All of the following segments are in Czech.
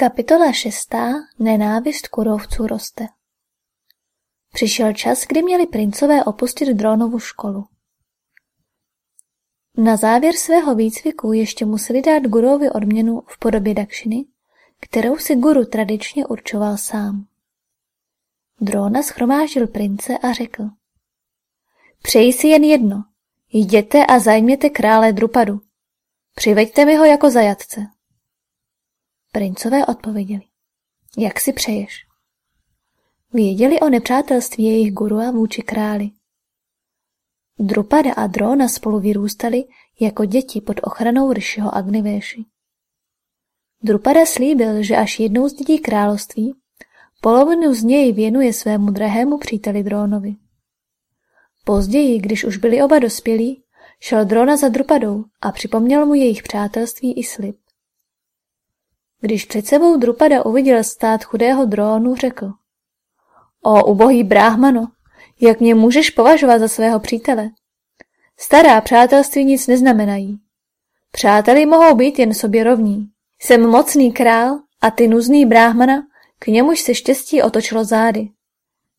Kapitola šestá. Nenávist kurovců roste. Přišel čas, kdy měli princové opustit drónovu školu. Na závěr svého výcviku ještě museli dát guruovi odměnu v podobě dakšiny, kterou si guru tradičně určoval sám. Drona schromáždil prince a řekl. Přeji si jen jedno. Jděte a zajměte krále Drupadu. Přiveďte mi ho jako zajatce. Princové odpověděli. Jak si přeješ? Věděli o nepřátelství jejich gurua vůči králi. Drupada a Drona spolu vyrůstali jako děti pod ochranou Rishiho Agnivéši. Drupada slíbil, že až jednou zdědí království, polovinu z něj věnuje svému drahému příteli Drónovi. Později, když už byli oba dospělí, šel Drona za Drupadou a připomněl mu jejich přátelství i slib. Když před sebou Drupada uviděl stát chudého drónu, řekl. O ubohý bráhmano, jak mě můžeš považovat za svého přítele? Stará přátelství nic neznamenají. Přáteli mohou být jen sobě rovní. Jsem mocný král a ty nuzný bráhmana, k němuž se štěstí otočilo zády.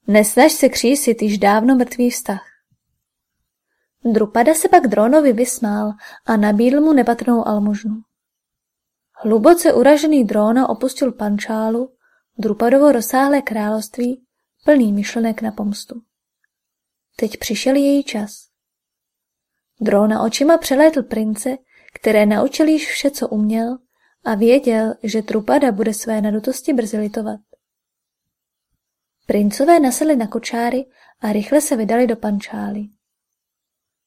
Nesnaž se křísit již dávno mrtvý vztah. Drupada se pak Dronovi vysmál a nabídl mu nepatrnou almužnu. Hluboce uražený Drona opustil Pančálu, Drupadovo rozsáhlé království, plný myšlenek na pomstu. Teď přišel její čas. Drona očima přelétl prince, které naučil již vše, co uměl, a věděl, že Trupada bude své nadutosti brzy litovat. Princové nasedli na kočáry a rychle se vydali do Pančály.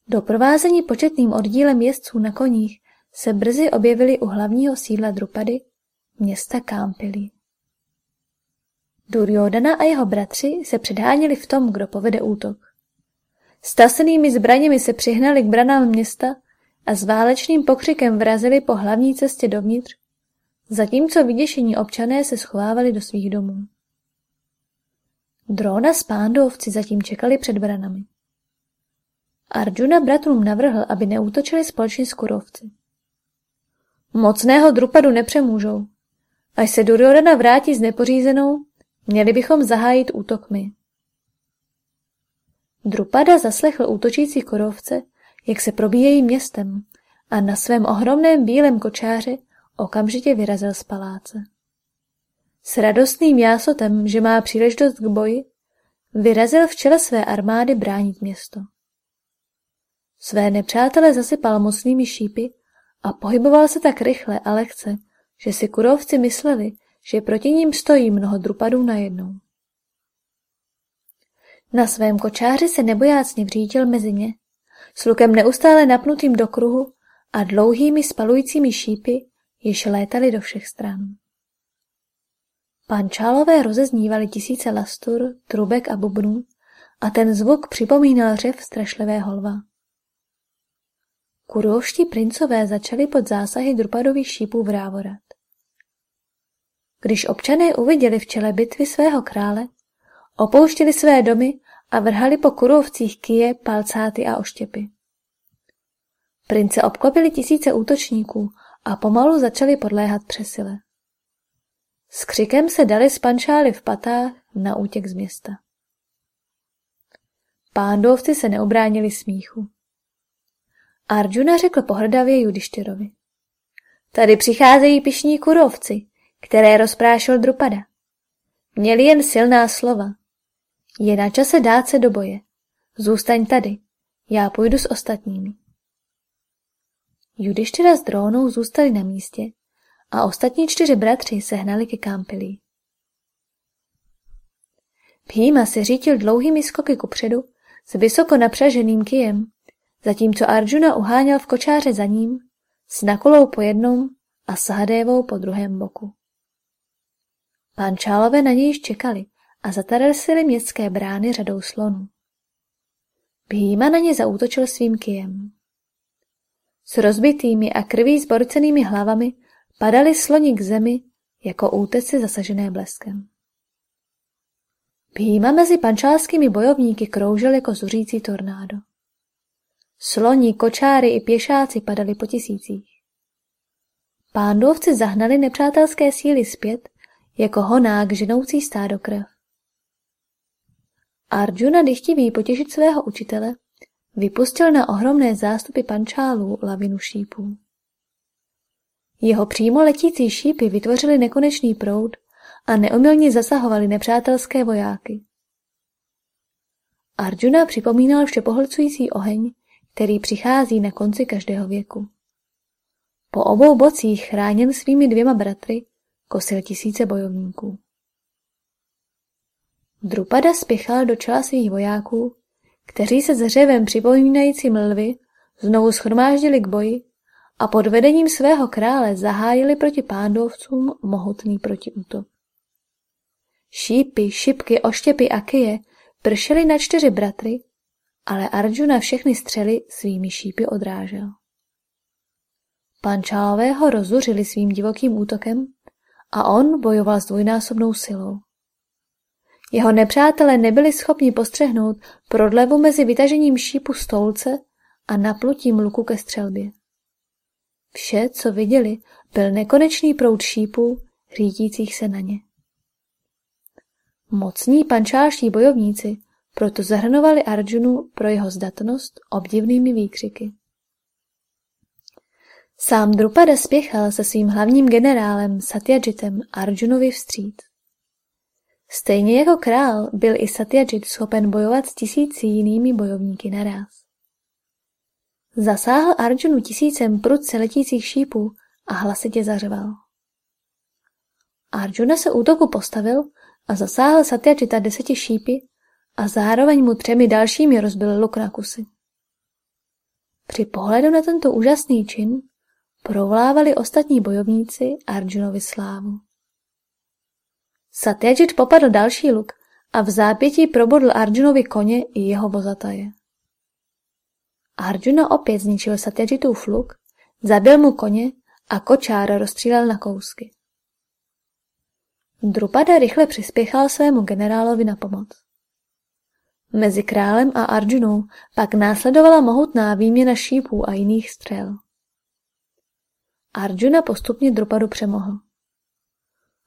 Doprovázení početným oddílem jezdců na koních se brzy objevili u hlavního sídla Drupady, města Kámpily. Duryodana a jeho bratři se předháněli v tom, kdo povede útok. Stasenými zbraněmi se přihnali k branám města a s válečným pokřikem vrazili po hlavní cestě dovnitř, zatímco vyděšení občané se schovávali do svých domů. Drona s pándovci zatím čekali před branami. Arjuna bratrům navrhl, aby neútočili společně s kurovci. Mocného Drupadu nepřemůžou. Až se Duryodhana vrátí s nepořízenou, měli bychom zahájit útok my. Drupada zaslechl útočící korovce, jak se probíjejí městem a na svém ohromném bílém kočáři okamžitě vyrazil z paláce. S radostným jásotem, že má příležitost k boji, vyrazil v čele své armády bránit město. Své nepřátele zasypal mocnými šípy a pohyboval se tak rychle a lehce, že si kurovci mysleli, že proti ním stojí mnoho drupadů najednou. Na svém kočáři se nebojácně vřítil mezi ně, s lukem neustále napnutým do kruhu a dlouhými spalujícími šípy, jež létaly do všech stran. Pančálové rozeznívaly tisíce lastur, trubek a bubnů a ten zvuk připomínal řev strašlivého lva. Kurovští princové začali pod zásahy drupadových šípů vrávorat. Když občané uviděli v čele bitvy svého krále, opouštěli své domy a vrhali po kurovcích kije, palcáty a oštěpy. Prince obklopili tisíce útočníků a pomalu začali podléhat přesile. S křikem se dali spančáli v patách na útěk z města. Pándovci se neobránili smíchu. Arjuna řekl pohrdavě Judištyrovi. Tady přicházejí pišní kurovci, které rozprášil Drupada. Měli jen silná slova. Je na čase dát se do boje. Zůstaň tady, já půjdu s ostatními. Judištyra s drónou zůstali na místě a ostatní čtyři bratři se hnali ke Kámpilí. Píma se řítil dlouhými skoky kupředu s vysoko napřaženým kijem zatímco Arjuna uháněl v kočáře za ním, s Nakulou po jednom a Sahadévou po druhém boku. Čálové na něj čekali a zatarasili městské brány řadou slonů. Bhýma na ně zaútočil svým kijem. S rozbitými a krví zborcenými hlavami padali sloni k zemi jako úteci zasažené bleskem. Bhýma mezi pančálskými bojovníky kroužil jako zuřící tornádo. Sloni, kočáry i pěšáci padali po tisících. Pándovci zahnali nepřátelské síly zpět, jako honák ženoucí stádo krev. Arjuna, dychtivý potěšit svého učitele, vypustil na ohromné zástupy pančálů lavinu šípů. Jeho přímo letící šípy vytvořily nekonečný proud a neomylně zasahovali nepřátelské vojáky. Arjuna připomínal všepohlcující oheň, který přichází na konci každého věku. Po obou bocích chráněn svými dvěma bratry kosil tisíce bojovníků. Drupada spěchal do čela svých vojáků, kteří se s řevem připomínajícím lvy znovu schromáždili k boji a pod vedením svého krále zahájili proti pándovcům mohutný protiútok. Šípy, šipky, oštěpy a kyje pršely na čtyři bratry, ale Arjuna všechny střely svými šípy odrážel. Pančálové ho rozuřili svým divokým útokem a on bojoval s dvojnásobnou silou. Jeho nepřátelé nebyli schopni postřehnout prodlevu mezi vytažením šípu stolce a naplutím luku ke střelbě. Vše, co viděli, byl nekonečný proud šípů, řídících se na ně. Mocní pančáští bojovníci proto zahrnovali Arjunu pro jeho zdatnost obdivnými výkřiky. Sám Drupada spěchal se svým hlavním generálem Satyajitem Arjunovi vstříc. Stejně jako král byl i Satyajit schopen bojovat s tisíci jinými bojovníky naraz. Zasáhl Arjunu tisícem prudce letících šípů a hlasitě zařval. Arjuna se útoku postavil a zasáhl Satyajita deseti šípy a zároveň mu třemi dalšími rozbil luk na kusy. Při pohledu na tento úžasný čin provlávali ostatní bojovníci Arjunovi slávu. Satyajit popadl další luk a v zápětí probodl Arjunovi koně i jeho vozataje. Arjuna opět zničil Satyajitův luk, zabil mu koně a kočár rozstřílel na kousky. Drupada rychle přispěchal svému generálovi na pomoc. Mezi králem a Arjunou pak následovala mohutná výměna šípů a jiných střel. Arjuna postupně Drupadu přemohl.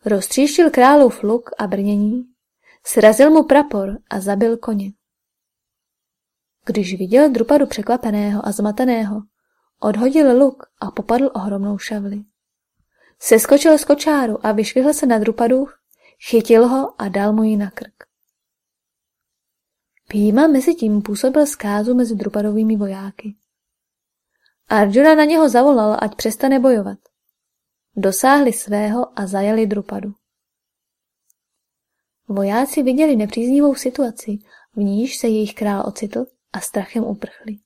Roztříštil králův luk a brnění, srazil mu prapor a zabil koně. Když viděl Drupadu překvapeného a zmateného, odhodil luk a popadl ohromnou šavli. Seskočil z kočáru a vyšvihl se na Drupadu, chytil ho a dal mu ji na krk. Píma mezi tím působil zkázu mezi Drupadovými vojáky. Arjuna na něho zavolal, ať přestane bojovat. Dosáhli svého a zajali Drupadu. Vojáci viděli nepříznivou situaci, v níž se jejich král ocitl a strachem uprchli.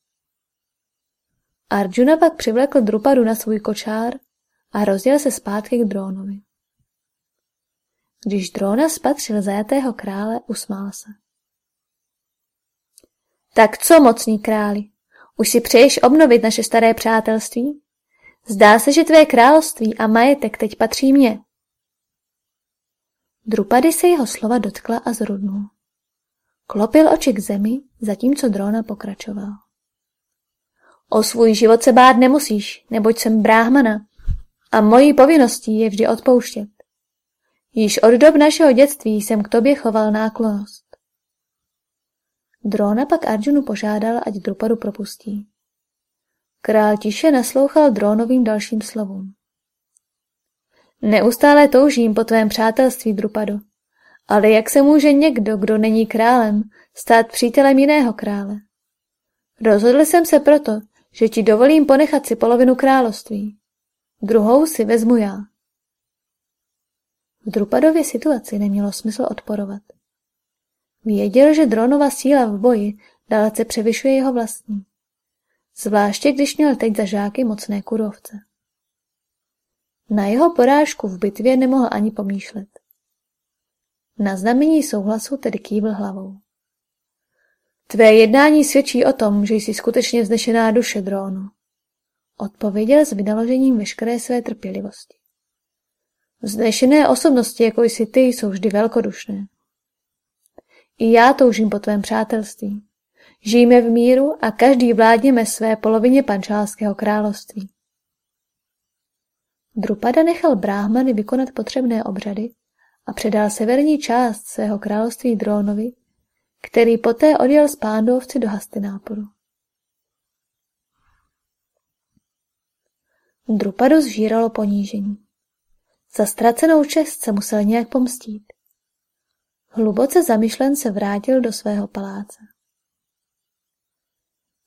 Arjuna pak přivlekl Drupadu na svůj kočár a rozděl se zpátky k drónovi. Když dróna spatřil zajatého krále, usmál se. Tak co, mocný králi, už si přeješ obnovit naše staré přátelství? Zdá se, že tvé království a majetek teď patří mně. Drupady se jeho slova dotkla a zrudnul. Klopil oči k zemi, zatímco drona pokračoval. O svůj život se bát nemusíš, neboť jsem bráhmana a mojí povinností je vždy odpouštět. Již od dob našeho dětství jsem k tobě choval náklonost. Drona pak Arjunu požádal, ať Drupadu propustí. Král tiše naslouchal Drónovým dalším slovům. Neustále toužím po tvém přátelství, Drupado. Ale jak se může někdo, kdo není králem, stát přítelem jiného krále? Rozhodl jsem se proto, že ti dovolím ponechat si polovinu království. Druhou si vezmu já. V Drupadově situaci nemělo smysl odporovat. Věděl, že dronova síla v boji dalece převyšuje jeho vlastní. Zvláště když měl teď za žáky mocné kurovce. Na jeho porážku v bitvě nemohl ani pomýšlet. Na znamení souhlasu tedy kývl hlavou. Tvé jednání svědčí o tom, že jsi skutečně vznešená duše drónu. Odpověděl s vynaložením veškeré své trpělivosti. Vznešené osobnosti, jako jsi ty, jsou vždy velkodušné. I já toužím po tvém přátelství. Žijeme v míru a každý vládněme své polovině pančálského království. Drupada nechal bráhmany vykonat potřebné obřady a předal severní část svého království Drónovi, který poté odjel s pándovci do Hastináporu. Drupadu zžíralo ponížení. Za ztracenou čest se musel nějak pomstít. Hluboce zamyšlen se vrátil do svého paláce.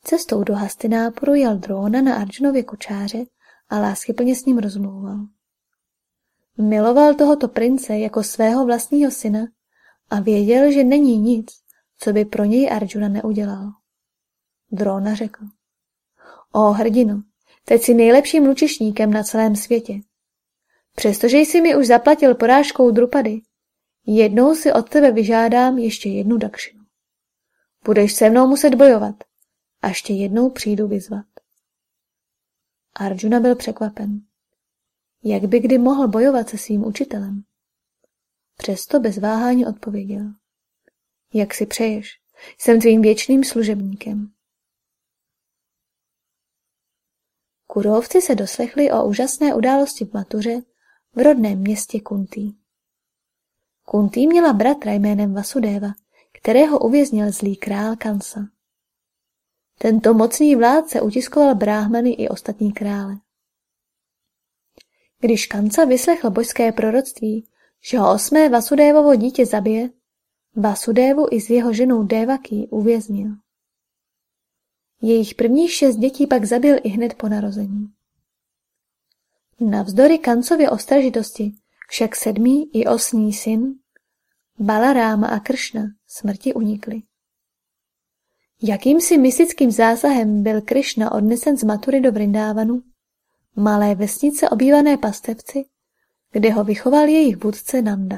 Cestou do Hastináporu jel Dróna na Arjunově kočáře a láskyplně s ním rozmlouval. Miloval tohoto prince jako svého vlastního syna a věděl, že není nic, co by pro něj Arjuna neudělal. Drona řekl. O hrdinu, teď jsi nejlepším lučišníkem na celém světě. Přestože jsi mi už zaplatil porážkou Drupady, jednou si od tebe vyžádám ještě jednu dakšinu. Budeš se mnou muset bojovat a ještě jednou přijdu vyzvat. Arjuna byl překvapen. Jak by kdy mohl bojovat se svým učitelem? Přesto bez váhání odpověděl. Jak si přeješ, jsem tvým věčným služebníkem. Kurovci se doslechli o úžasné události v Matuře v rodném městě Kuntý. Kuntý měla bratra jménem Vasudeva, kterého uvěznil zlý král Kansa. Tento mocný vládce utiskoval bráhmany i ostatní krále. Když Kanca vyslechl božské proroctví, že ho osmé Vasudévovo dítě zabije, Vasudévu i s jeho ženou Devaký uvěznil. Jejich prvních šest dětí pak zabil i hned po narození. Navzdory Kancově ostražitosti však sedmý i osmý syn, Balaráma a Kršna, smrti unikli. Jakýmsi mystickým zásahem byl Krišna odnesen z Matury do Vrindávanu, malé vesnice obývané pastevci, kde ho vychoval jejich vůdce Nanda.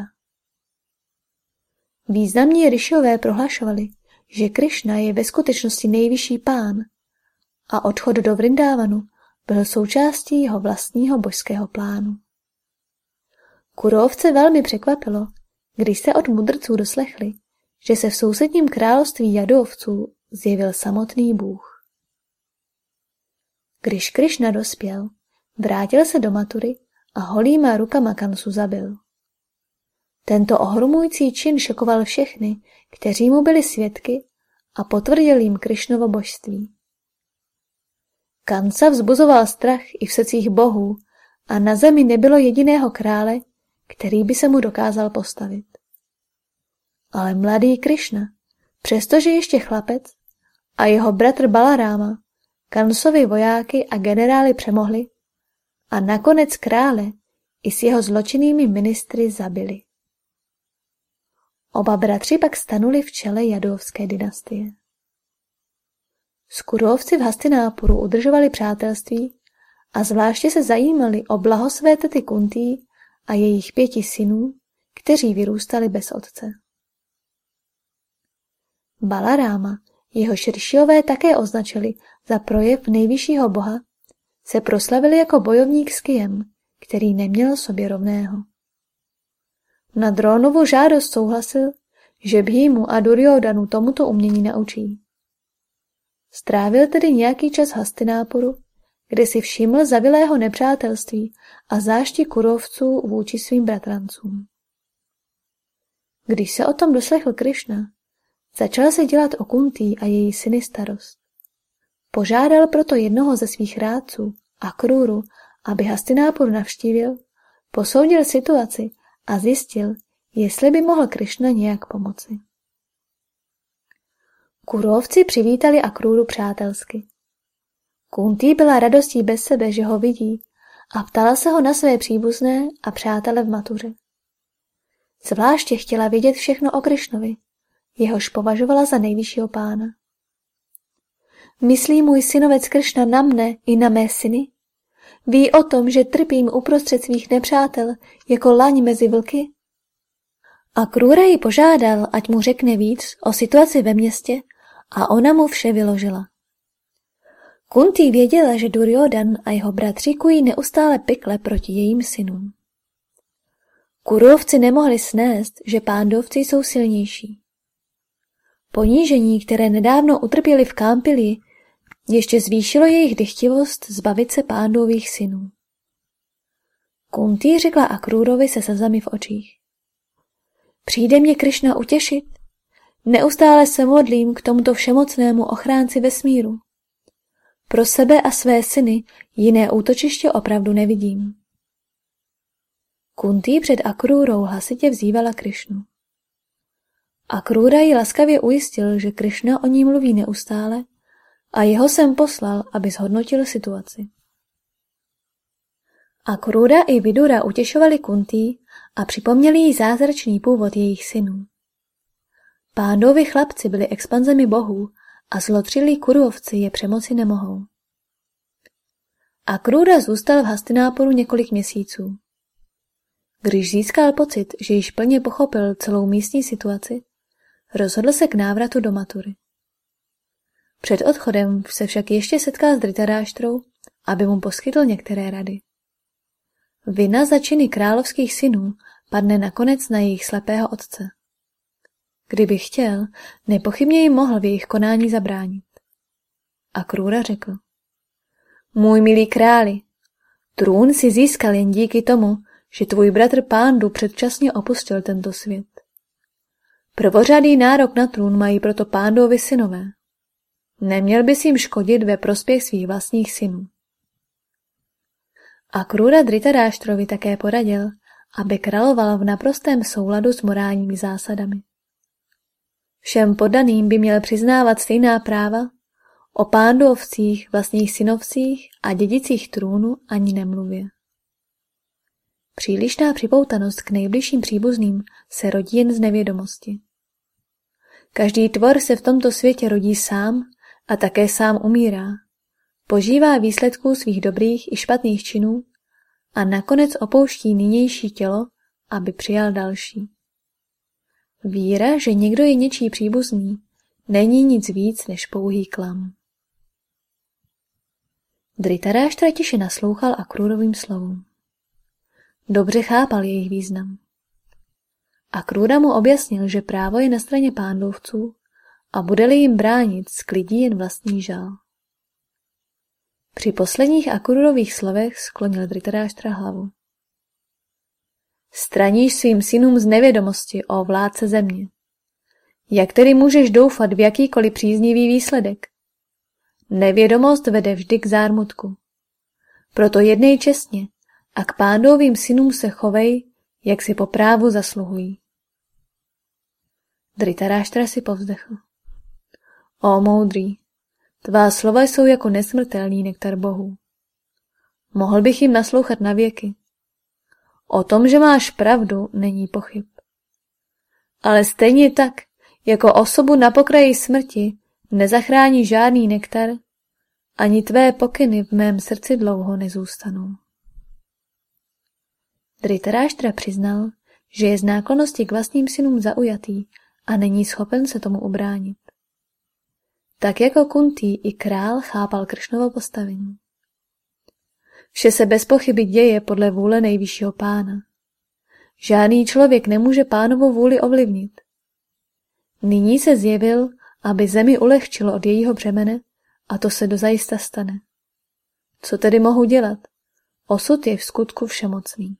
Významní ryšové prohlašovali, že Krišna je ve skutečnosti nejvyšší pán a odchod do Vrindávanu byl součástí jeho vlastního božského plánu. Kurovce velmi překvapilo, když se od mudrců doslechli, že se v sousedním království jadovců zjevil samotný Bůh. Když Krišna dospěl, vrátil se do Matury a holýma rukama Kansu zabil. Tento ohromující čin šokoval všechny, kteří mu byli svědky a potvrdil jim Krišnovo božství. Kansa vzbuzoval strach i v secích bohů a na zemi nebylo jediného krále, který by se mu dokázal postavit. Ale mladý Krišna, přestože ještě chlapec, a jeho bratr Balaráma, Kansovi vojáky a generály přemohli a nakonec krále i s jeho zločinnými ministry zabili. Oba bratři pak stanuli v čele jadovské dynastie. Skurovci v Hastinápuru udržovali přátelství a zvláště se zajímali o blaho své tety Kuntý a jejich pěti synů, kteří vyrůstali bez otce. Balaráma, jeho širšiové také označili za projev nejvyššího boha, se proslavili jako bojovník s Kijem, který neměl sobě rovného. Na Drónovu žádost souhlasil, že Bhímu a Duryodanu tomuto umění naučí. Strávil tedy nějaký čas Hastináporu, kde si všiml zavilého nepřátelství a zášti kurovců vůči svým bratrancům. Když se o tom doslechl Krišna, začal se dělat o Kuntý a její syny starost. Požádal proto jednoho ze svých rádců, Akruru, aby Hastinápur navštívil, posoudil situaci a zjistil, jestli by mohl Krišna nějak pomoci. Kurovci přivítali Akruru přátelsky. Kuntý byla radostí bez sebe, že ho vidí a ptala se ho na své příbuzné a přátele v matuře. Zvláště chtěla vědět všechno o Krišnovi, jehož považovala za nejvyššího pána. Myslí můj synovec Kršna na mne i na mé syny? Ví o tom, že trpím uprostřed svých nepřátel jako laň mezi vlky? A Krůra ji požádal, ať mu řekne víc o situaci ve městě a ona mu vše vyložila. Kuntý věděla, že Duryodan a jeho bratři kují neustále pekle proti jejím synům. Kurovci nemohli snést, že pándovci jsou silnější. Ponížení, které nedávno utrpěli v Kámpili, ještě zvýšilo jejich dychtivost zbavit se pándových synů. Kuntý řekla Akrúrovi se slzami v očích. Přijde mě Krišna utěšit? Neustále se modlím k tomuto všemocnému ochránci vesmíru. Pro sebe a své syny jiné útočiště opravdu nevidím. Kuntý před Akrůrou hlasitě vzývala Krišnu. Akrůra ji laskavě ujistil, že Krišna o ní mluví neustále a jeho jsem poslal, aby zhodnotil situaci. Akrura i Vidura utěšovali Kuntý a připomněli jí zázračný původ jejich synů. Pándovi chlapci byli expanzemi bohů a zlotřilí kurovci je přemoci nemohou. Akrura zůstal v Hastináporu několik měsíců. Když získal pocit, že již plně pochopil celou místní situaci, rozhodl se k návratu do Matury. Před odchodem se však ještě setkal s Dritaráštrou, aby mu poskytl některé rady. Vina za činy královských synů padne nakonec na jejich slepého otce. Kdyby chtěl, nepochybně jim mohl v jejich konání zabránit. A Krůra řekl. Můj milý králi, trůn si získal jen díky tomu, že tvůj bratr Pándu předčasně opustil tento svět. Prvořadý nárok na trůn mají proto Pándovi synové. Neměl bys jim škodit ve prospěch svých vlastních synů. A Krůra Dritaráštrovi také poradil, aby královal v naprostém souladu s morálními zásadami. Všem podaným by měl přiznávat stejná práva, o pándovcích, vlastních synovcích a dědicích trůnu ani nemluvě. Přílišná připoutanost k nejbližším příbuzným se rodí jen z nevědomosti. Každý tvor se v tomto světě rodí sám a také sám umírá. Požívá výsledků svých dobrých i špatných činů a nakonec opouští nynější tělo, aby přijal další. Víra, že někdo je něčí příbuzný, není nic víc než pouhý klam. Dritaráštra tiše naslouchal Akrurovým slovům. Dobře chápal jejich význam. Akrura mu objasnil, že právo je na straně pándovců a bude-li jim bránit, sklidí jen vlastní žál. Při posledních Akurových slovech sklonil Dritaráštra hlavu. Straníš svým synům z nevědomosti o vládce země. Jak tedy můžeš doufat v jakýkoliv příznivý výsledek? Nevědomost vede vždy k zármutku. Proto jednej čestně a k pándovým synům se chovej, jak si po právu zasluhují. Dritaráštra si povzdechl. O moudrý, tvá slova jsou jako nesmrtelný nektar bohů. Mohl bych jim naslouchat na věky. O tom, že máš pravdu, není pochyb. Ale stejně tak, jako osobu na pokraji smrti, nezachrání žádný nektar, ani tvé pokyny v mém srdci dlouho nezůstanou. Dritaráštra přiznal, že je z náklonosti k vlastním synům zaujatý a není schopen se tomu ubránit. Tak jako Kuntý i král chápal Kršnovo postavení. Vše se bez pochyby děje podle vůle nejvyššího pána. Žádný člověk nemůže pánovu vůli ovlivnit. Nyní se zjevil, aby zemi ulehčilo od jejího břemene a to se dozajista stane. Co tedy mohu dělat? Osud je v skutku všemocný.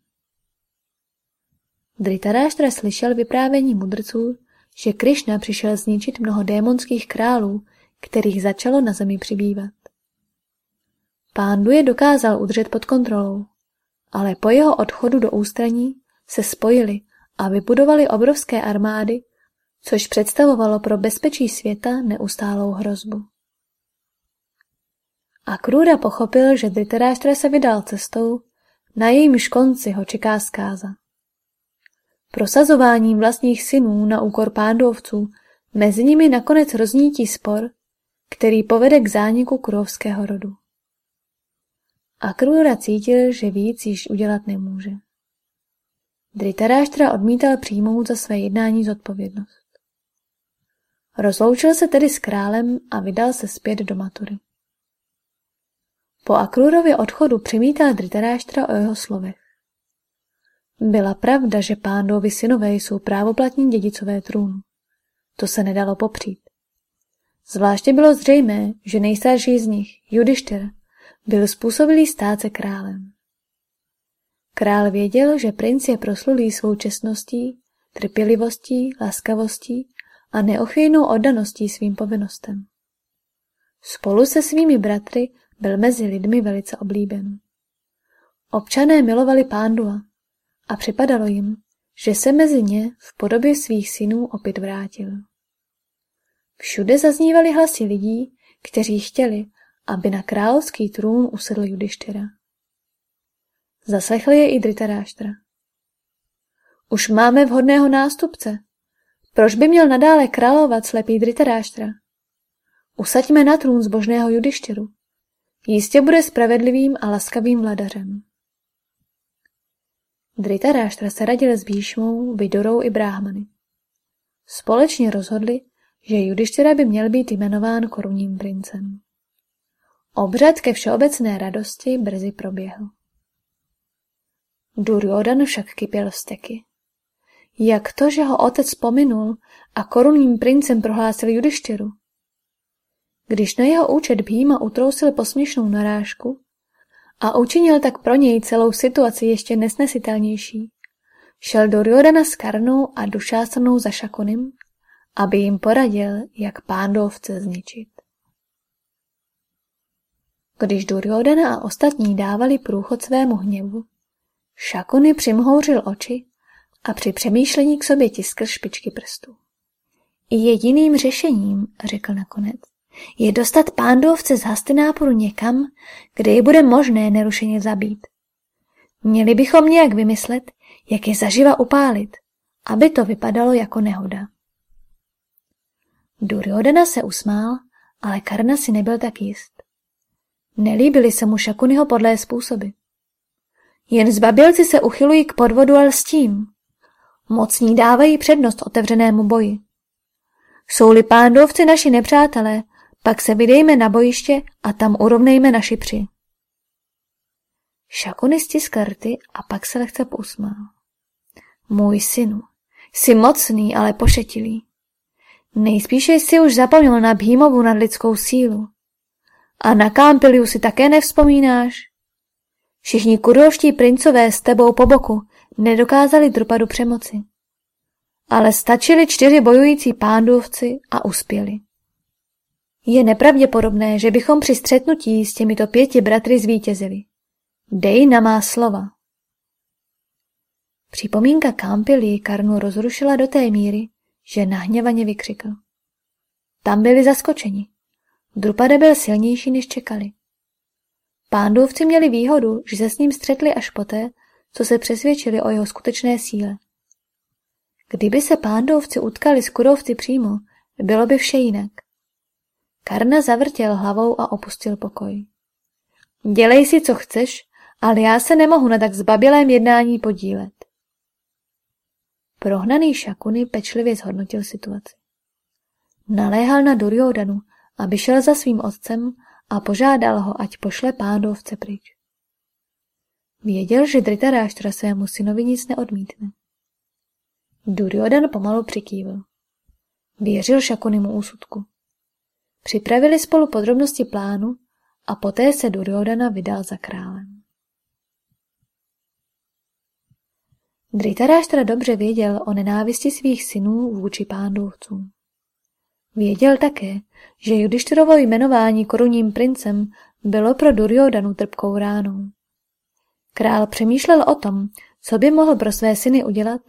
Dritaráštra slyšel vyprávění mudrců, že Krišna přišel zničit mnoho démonských králů, kterých začalo na zemi přibývat. Pándu je dokázal udržet pod kontrolou, ale po jeho odchodu do ústraní se spojili a vybudovali obrovské armády, což představovalo pro bezpečí světa neustálou hrozbu. A Krůra pochopil, že Dritaráštra se vydal cestou, na jejímž konci ho čeká zkáza. Prosazováním vlastních synů na úkor pándovců mezi nimi nakonec roznítí spor, který povede k zániku kurovského rodu. Akrura cítil, že víc již udělat nemůže. Dritaráštra odmítal přijmout za své jednání zodpovědnost. Rozloučil se tedy s králem a vydal se zpět do Matury. Po Akrurově odchodu přimítal Dritaráštra o jeho slovech. Byla pravda, že pándovi synové jsou právoplatní dědicové trůnu. To se nedalo popřít. Zvláště bylo zřejmé, že nejstarší z nich, Judišter, byl způsobilý stát se králem. Král věděl, že princ je proslulý svou čestností, trpělivostí, laskavostí a neochvějnou oddaností svým povinnostem. Spolu se svými bratry byl mezi lidmi velice oblíben. Občané milovali Pándua a připadalo jim, že se mezi ně v podobě svých synů opět vrátil. Všude zaznívaly hlasy lidí, kteří chtěli, aby na královský trůn usedl Judištyra. Zaslechli je i Dritaráštra. Už máme vhodného nástupce. Proč by měl nadále královat slepý Dritaráštra? Usaďme na trůn zbožného Judištěru. Jistě bude spravedlivým a laskavým vladařem. Dritaráštra se radil s Bíšmou, Vidorou i Bráhmany. Společně rozhodli, že Judištěra by měl být jmenován korunním princem. Obřad ke všeobecné radosti brzy proběhl. Duryodan však kypěl vzteky. Jak to, že ho otec pominul a korunním princem prohlásil Judištěru? Když na jeho účet Bhýma utrousil posměšnou narážku a učinil tak pro něj celou situaci ještě nesnesitelnější, šel Duryodana s Karnou a Dušásanou za Šakonim, aby jim poradil, jak pándovce zničit. Když Duryodana a ostatní dávali průchod svému hněvu, Šakuny přimhouřil oči a při přemýšlení k sobě tiskl špičky prstů. Jediným řešením, řekl nakonec, je dostat pándovce z Hastináporu někam, kde je bude možné nerušeně zabít. Měli bychom nějak vymyslet, jak je zaživa upálit, aby to vypadalo jako nehoda. Duryodana se usmál, ale Karna si nebyl tak jist. Nelíbily se mu Šakunyho podlé způsoby. Jen zbabilci se uchylují k podvodu a lstím. Mocní dávají přednost otevřenému boji. Jsou-li pándovci naši nepřátelé, pak se vydejme na bojiště a tam urovnejme naši při. Šakuny stiskl rty a pak se lehce pousmál. Můj synu, jsi mocný, ale pošetilý. Nejspíše jsi už zapomněl na Bhímovu nadlidskou sílu. A na Kámpiliu si také nevzpomínáš? Všichni kurovští princové s tebou po boku nedokázali Drupadu přemoci. Ale stačili čtyři bojující pándovci a uspěli. Je nepravděpodobné, že bychom při střetnutí s těmito pěti bratry zvítězili. Dej na má slova. Připomínka Kampily Karnu rozrušila do té míry, že nahněvaně vykřikl. Tam byli zaskočeni. Drupada byl silnější, než čekali. Pándovci měli výhodu, že se s ním střetli až poté, co se přesvědčili o jeho skutečné síle. Kdyby se pándovci utkali s kurovci přímo, bylo by vše jinak. Karna zavrtěl hlavou a opustil pokoj. Dělej si, co chceš, ale já se nemohu na tak zbabilém jednání podílet. Prohnaný Šakuny pečlivě zhodnotil situaci. Naléhal na Duryodanu, aby šel za svým otcem a požádal ho, ať pošle pándovce pryč. Věděl, že Dritaráštra svému synovi nic neodmítne. Duryodan pomalu přikývil. Věřil Šakunimu úsudku. Připravili spolu podrobnosti plánu a poté se Duryodana vydal za králem. Dritaráštra dobře věděl o nenávisti svých synů vůči pándovcům. Věděl také, že Judištyrovo jmenování korunním princem bylo pro Duryodanu trpkou ránou. Král přemýšlel o tom, co by mohl pro své syny udělat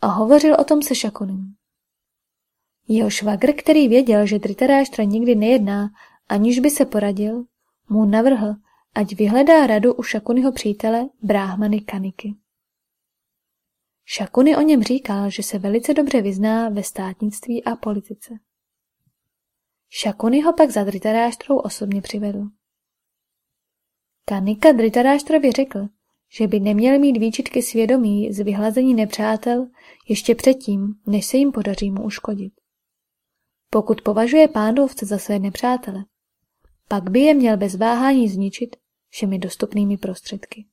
a hovořil o tom se Šakunem. Jeho švagr, který věděl, že Dritaráštra nikdy nejedná, aniž by se poradil, mu navrhl, ať vyhledá radu u Šakunyho přítele Bráhmany Kaniky. Šakuny o něm říkal, že se velice dobře vyzná ve státnictví a politice. Šakuny ho pak za Dritaráštrou osobně přivedl. Kanika Dritaráštrovi řekl, že by neměl mít výčitky svědomí z vyhlazení nepřátel ještě předtím, než se jim podaří mu uškodit. Pokud považuje pándovce za své nepřátele, pak by je měl bez váhání zničit všemi dostupnými prostředky.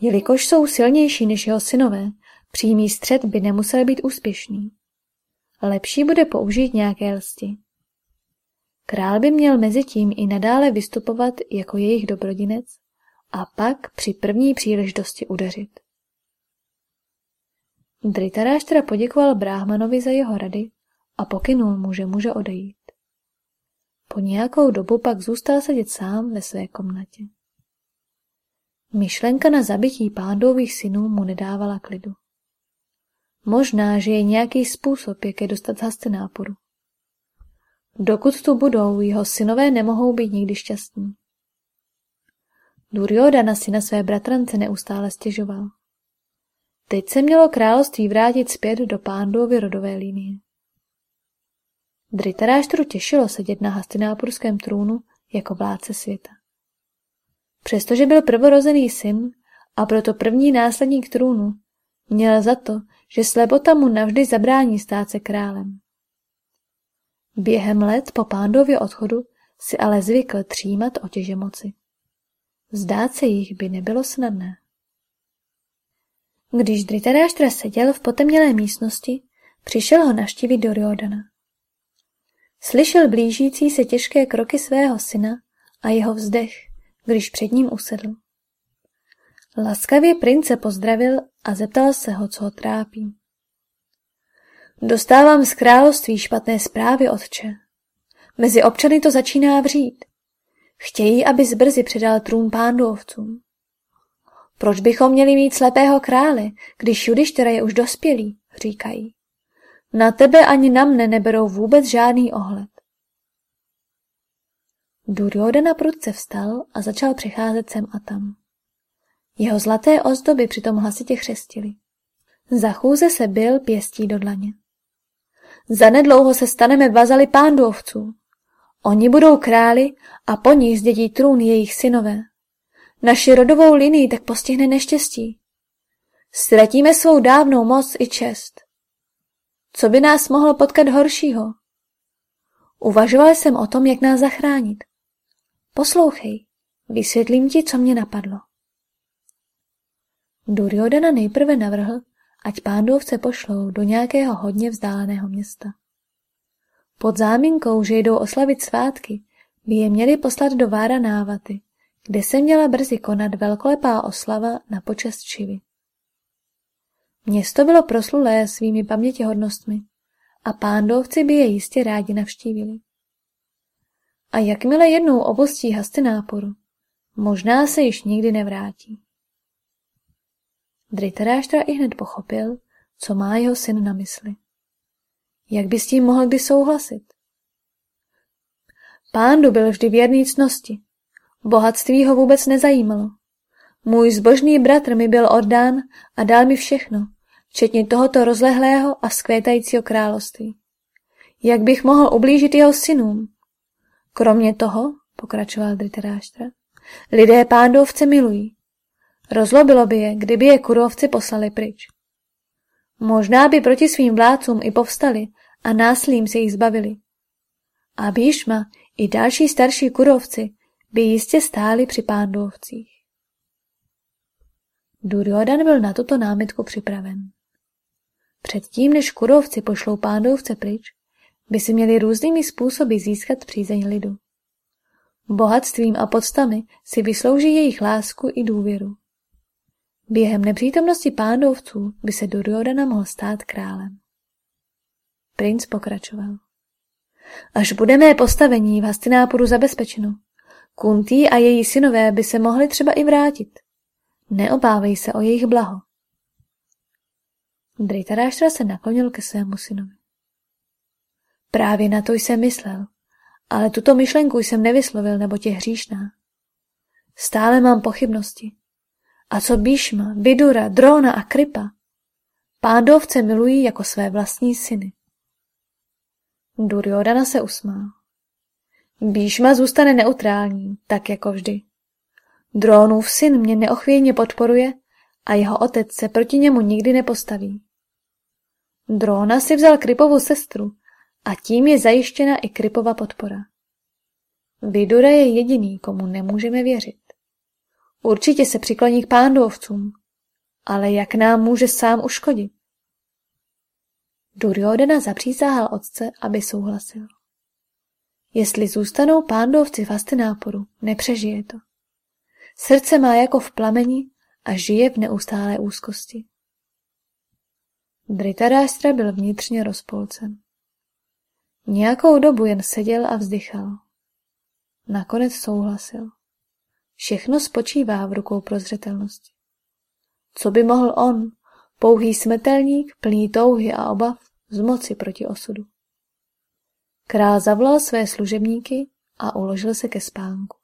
Jelikož jsou silnější než jeho synové, přímý střed by nemusel být úspěšný. Lepší bude použít nějaké lsti. Král by měl mezi tím i nadále vystupovat jako jejich dobrodinec a pak při první příležitosti udeřit. Dritaráštra poděkoval Bráhmanovi za jeho rady a pokynul mu, že může odejít. Po nějakou dobu pak zůstal sedět sám ve své komnatě. Myšlenka na zabití pándových synů mu nedávala klidu. Možná, že je nějaký způsob, jak je dostat z Hastenáporu. Dokud tu budou, jeho synové nemohou být nikdy šťastní. Duryodhana si na své bratrance neustále stěžoval. Teď se mělo království vrátit zpět do pándovy rodové linie. Dritaráštru těšilo sedět na hastinápurském trůnu jako vládce světa. Přestože byl prvorozený syn a proto první následník trůnu, měl za to, že slepota mu navždy zabrání stát se králem. Během let po pándově odchodu si ale zvykl třímat otěže moci. Zdát se jich by nebylo snadné. Když Dritaráštra seděl v potemnělé místnosti, přišel ho naštívit Duryodhana. Slyšel blížící se těžké kroky svého syna a jeho vzdech, když před ním usedl. Laskavě prince pozdravil a zeptal se ho, co ho trápí. Dostávám z království špatné zprávy, otče. Mezi občany to začíná vřít. Chtějí, aby brzy předal trůn pándovcům. Proč bychom měli mít slepého krále, když Judištěra je už dospělý, říkají. Na tebe ani na mne neberou vůbec žádný ohled. Duryodhana prudce vstal a začal přecházet sem a tam. Jeho zlaté ozdoby přitom hlasitě chřestily. Za chůze se byl pěstí do dlaně. Zanedlouho se staneme vazali pándovců. Oni budou králi a po nich zdědí trůn jejich synové. Naši rodovou linii tak postihne neštěstí. Ztratíme svou dávnou moc i čest. Co by nás mohlo potkat horšího? Uvažoval jsem o tom, jak nás zachránit. Poslouchej, vysvětlím ti, co mě napadlo. Duryodhana nejprve navrhl, ať pándovce pošlou do nějakého hodně vzdáleného města. Pod záminkou, že jdou oslavit svátky, by je měli poslat do Vára Návaty, kde se měla brzy konat velkolepá oslava na počest Šivy. Město bylo proslulé svými pamětihodnostmi a pándovci by je jistě rádi navštívili. A jakmile jednou opustí Hastináporu, možná se již nikdy nevrátí. Dritaráštra i hned pochopil, co má jeho syn na mysli. Jak by s tím mohl kdy souhlasit? Pándu byl vždy věrný cnosti. Bohatství ho vůbec nezajímalo. Můj zbožný bratr mi byl oddán a dal mi všechno, včetně tohoto rozlehlého a skvětajícího království. Jak bych mohl ublížit jeho synům? Kromě toho, pokračoval Dritaráštra, lidé pándovce milují. Rozlobilo by je, kdyby je kurovci poslali pryč. Možná by proti svým vládcům i povstali a násilím se jich zbavili. A Bíšma i další starší kurovci by jistě stáli při pándovcích. Duryodan byl na tuto námitku připraven. Předtím, než kurovci pošlou pándovce pryč, by si měli různými způsoby získat přízeň lidu. Bohatstvím a podstami si vyslouží jejich lásku i důvěru. Během nepřítomnosti pándovců by se Duryodhana mohl stát králem. Princ pokračoval. Až bude mé postavení v Hastináporu zabezpečeno, Kuntý a její synové by se mohli třeba i vrátit. Neobávej se o jejich blaho. Dritaráštra se naklonil ke svému synovi. Právě na to jsem myslel, ale tuto myšlenku jsem nevyslovil, nebo tě hříšná. Stále mám pochybnosti. A co Bíšma, Vidura, Drona a Kripa? Pádovce milují jako své vlastní syny. Duryodhana se usmál. Bíšma zůstane neutrální, tak jako vždy. Drónův syn mě neochvějně podporuje a jeho otec se proti němu nikdy nepostaví. Dróna si vzal Kripovu sestru a tím je zajištěna i Kripova podpora. Vidura je jediný, komu nemůžeme věřit. Určitě se přikloní k pándovcům, ale jak nám může sám uškodit? Duryodhana zapřísáhal otce, aby souhlasil. Jestli zůstanou pándovci v Astináporu, nepřežije to. Srdce má jako v plameni a žije v neustálé úzkosti. Dhritarashtra byl vnitřně rozpolcen. Nějakou dobu jen seděl a vzdychal. Nakonec souhlasil. Všechno spočívá v rukou prozřetelnosti. Co by mohl on, pouhý smetelník, plný touhy a obav, z moci proti osudu? Král zavolal své služebníky a uložil se ke spánku.